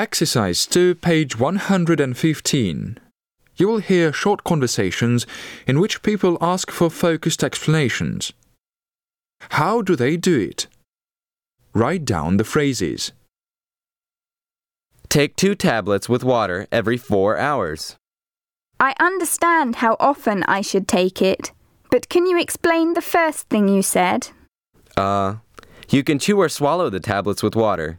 Exercise 2, page 115. You will hear short conversations in which people ask for focused explanations. How do they do it? Write down the phrases. Take two tablets with water every four hours. I understand how often I should take it, but can you explain the first thing you said? Uh, you can chew or swallow the tablets with water.